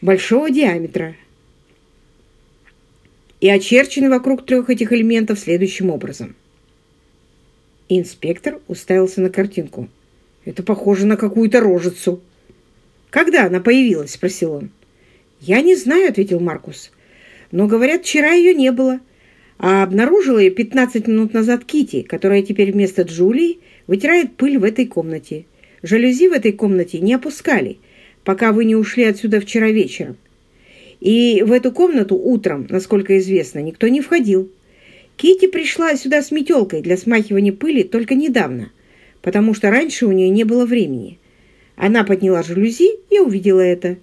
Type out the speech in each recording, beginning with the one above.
большого диаметра и очерчены вокруг трех этих элементов следующим образом. Инспектор уставился на картинку. «Это похоже на какую-то рожицу». «Когда она появилась?» – спросил он. «Я не знаю», – ответил Маркус. «Но, говорят, вчера ее не было. А обнаружила ее 15 минут назад Кити, которая теперь вместо Джулии вытирает пыль в этой комнате. Жалюзи в этой комнате не опускали, пока вы не ушли отсюда вчера вечером. И в эту комнату утром, насколько известно, никто не входил. Кити пришла сюда с метелкой для смахивания пыли только недавно, потому что раньше у нее не было времени. Она подняла жалюзи и увидела это.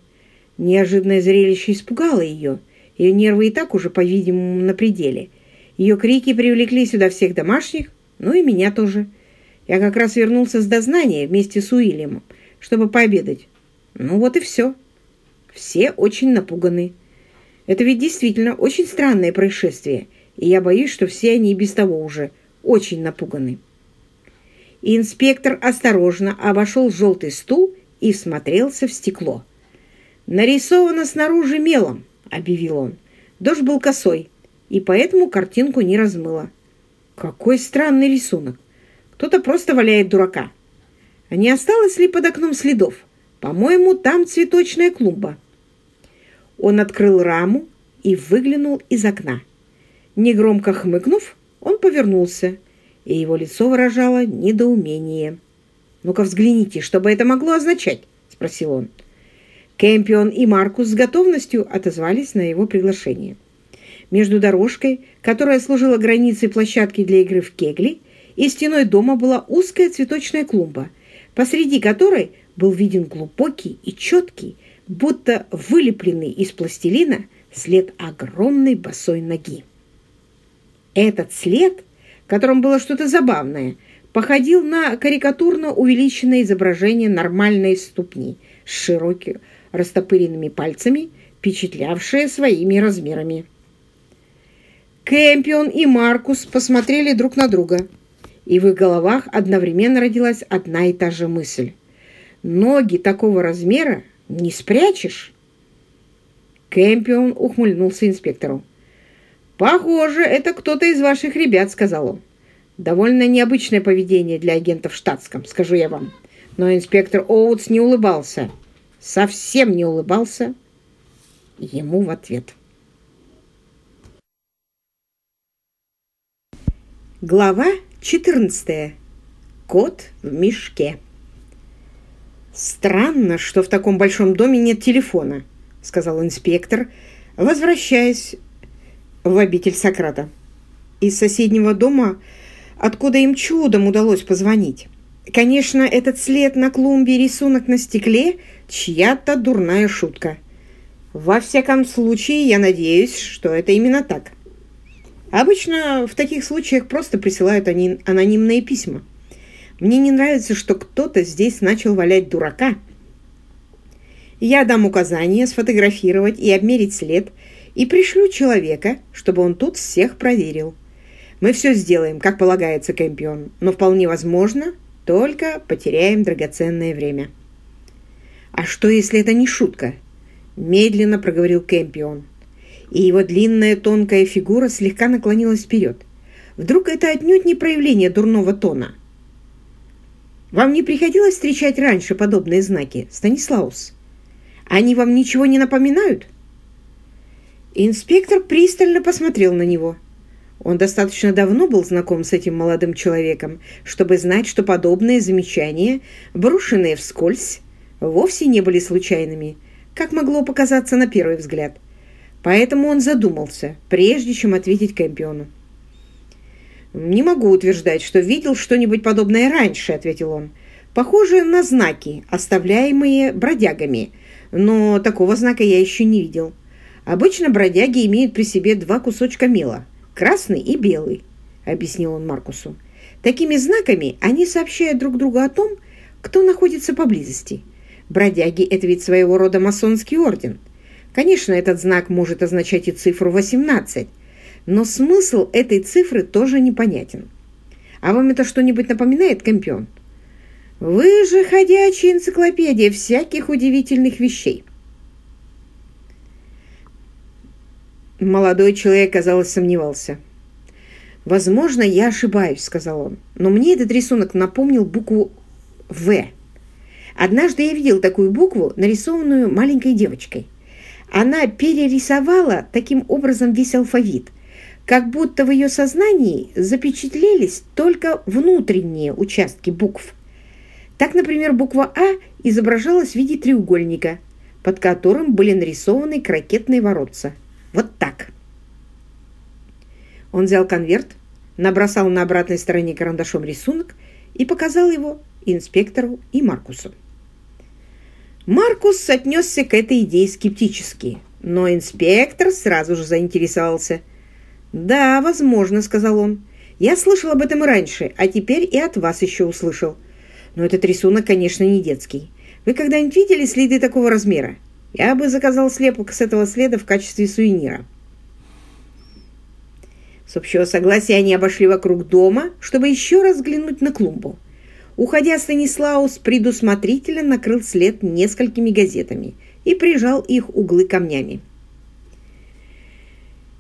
Неожиданное зрелище испугало ее. Ее нервы и так уже, по-видимому, на пределе. Ее крики привлекли сюда всех домашних, ну и меня тоже. Я как раз вернулся с дознания вместе с Уильямом, чтобы пообедать. Ну вот и все. Все очень напуганы. Это ведь действительно очень странное происшествие, и я боюсь, что все они и без того уже очень напуганы. Инспектор осторожно обошел желтый стул и всмотрелся в стекло. «Нарисовано снаружи мелом», — объявил он. Дождь был косой, и поэтому картинку не размыло. Какой странный рисунок. Кто-то просто валяет дурака. А не осталось ли под окном следов? По-моему, там цветочная клумба. Он открыл раму и выглянул из окна. Негромко хмыкнув, он повернулся, и его лицо выражало недоумение. «Ну-ка взгляните, что бы это могло означать?» – спросил он. Кэмпион и Маркус с готовностью отозвались на его приглашение. Между дорожкой, которая служила границей площадки для игры в кегли, и стеной дома была узкая цветочная клумба, посреди которой был виден глубокий и четкий, будто вылепленный из пластилина след огромной босой ноги. Этот след, в было что-то забавное, походил на карикатурно увеличенное изображение нормальной ступни с широкими растопыренными пальцами, впечатлявшее своими размерами. Кэмпион и Маркус посмотрели друг на друга, и в их головах одновременно родилась одна и та же мысль. Ноги такого размера не спрячешь. Кэмпион ухмыльнулся инспектору. «Похоже, это кто-то из ваших ребят», — сказал он. «Довольно необычное поведение для агента в штатском, скажу я вам». Но инспектор Оутс не улыбался. Совсем не улыбался ему в ответ. Глава 14. Кот в мешке. «Странно, что в таком большом доме нет телефона», — сказал инспектор, возвращаясь в обитель Сократа. Из соседнего дома, откуда им чудом удалось позвонить. Конечно, этот след на клумбе и рисунок на стекле — чья-то дурная шутка. Во всяком случае, я надеюсь, что это именно так. Обычно в таких случаях просто присылают они анонимные письма. Мне не нравится, что кто-то здесь начал валять дурака. Я дам указание сфотографировать и обмерить след и пришлю человека, чтобы он тут всех проверил. Мы все сделаем, как полагается, Кэмпион, но вполне возможно, только потеряем драгоценное время. «А что, если это не шутка?» – медленно проговорил Кэмпион. И его длинная тонкая фигура слегка наклонилась вперед. Вдруг это отнюдь не проявление дурного тона – вам не приходилось встречать раньше подобные знаки, Станислаус? Они вам ничего не напоминают?» Инспектор пристально посмотрел на него. Он достаточно давно был знаком с этим молодым человеком, чтобы знать, что подобные замечания, брошенные вскользь, вовсе не были случайными, как могло показаться на первый взгляд. Поэтому он задумался, прежде чем ответить Кэмпиону. «Не могу утверждать, что видел что-нибудь подобное раньше», — ответил он. «Похоже на знаки, оставляемые бродягами, но такого знака я еще не видел. Обычно бродяги имеют при себе два кусочка мела, красный и белый», — объяснил он Маркусу. «Такими знаками они сообщают друг другу о том, кто находится поблизости. Бродяги — это ведь своего рода масонский орден. Конечно, этот знак может означать и цифру 18, но смысл этой цифры тоже непонятен. А вам это что-нибудь напоминает, Компион? Вы же ходячая энциклопедия всяких удивительных вещей. Молодой человек, казалось, сомневался. «Возможно, я ошибаюсь», — сказал он. «Но мне этот рисунок напомнил букву «В». Однажды я видел такую букву, нарисованную маленькой девочкой. Она перерисовала таким образом весь алфавит, как будто в ее сознании запечатлелись только внутренние участки букв. Так, например, буква «А» изображалась в виде треугольника, под которым были нарисованы крокетные воротца. Вот так. Он взял конверт, набросал на обратной стороне карандашом рисунок и показал его инспектору и Маркусу. Маркус отнесся к этой идее скептически, но инспектор сразу же заинтересовался. «Да, возможно», — сказал он. «Я слышал об этом и раньше, а теперь и от вас еще услышал. Но этот рисунок, конечно, не детский. Вы когда-нибудь видели следы такого размера? Я бы заказал слепок с этого следа в качестве сувенира». С общего согласия они обошли вокруг дома, чтобы еще раз взглянуть на клумбу. Уходя, Станислаус предусмотрительно накрыл след несколькими газетами и прижал их углы камнями.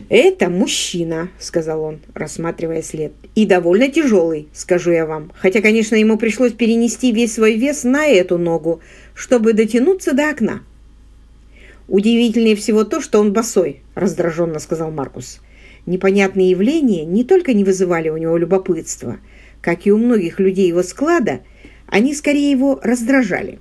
«Это мужчина», — сказал он, рассматривая след. «И довольно тяжелый, скажу я вам. Хотя, конечно, ему пришлось перенести весь свой вес на эту ногу, чтобы дотянуться до окна». «Удивительнее всего то, что он босой», — раздраженно сказал Маркус. Непонятные явления не только не вызывали у него любопытства, как и у многих людей его склада, они скорее его раздражали.